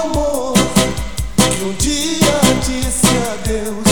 amor. E um dia disse adeus.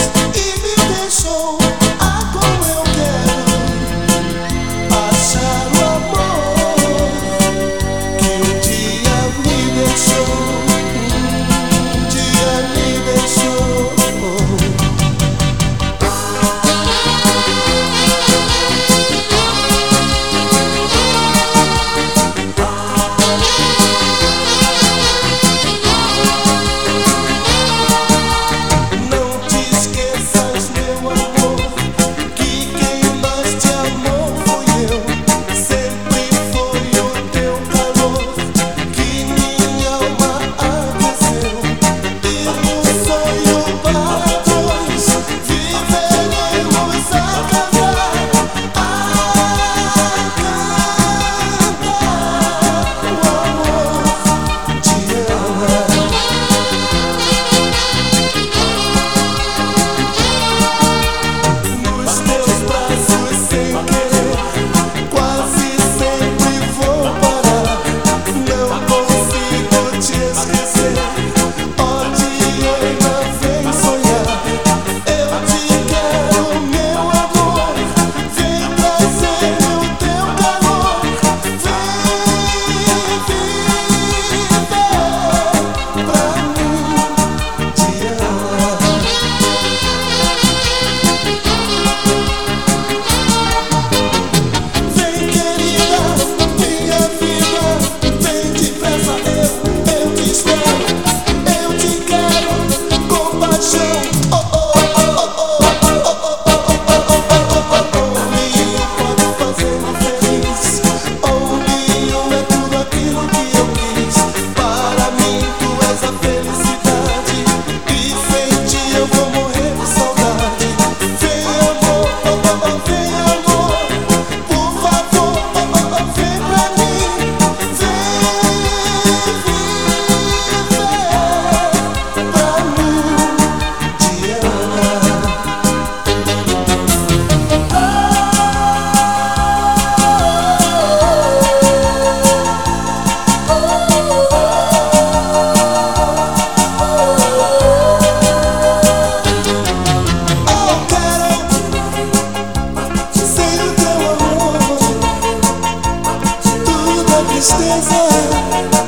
tristeza.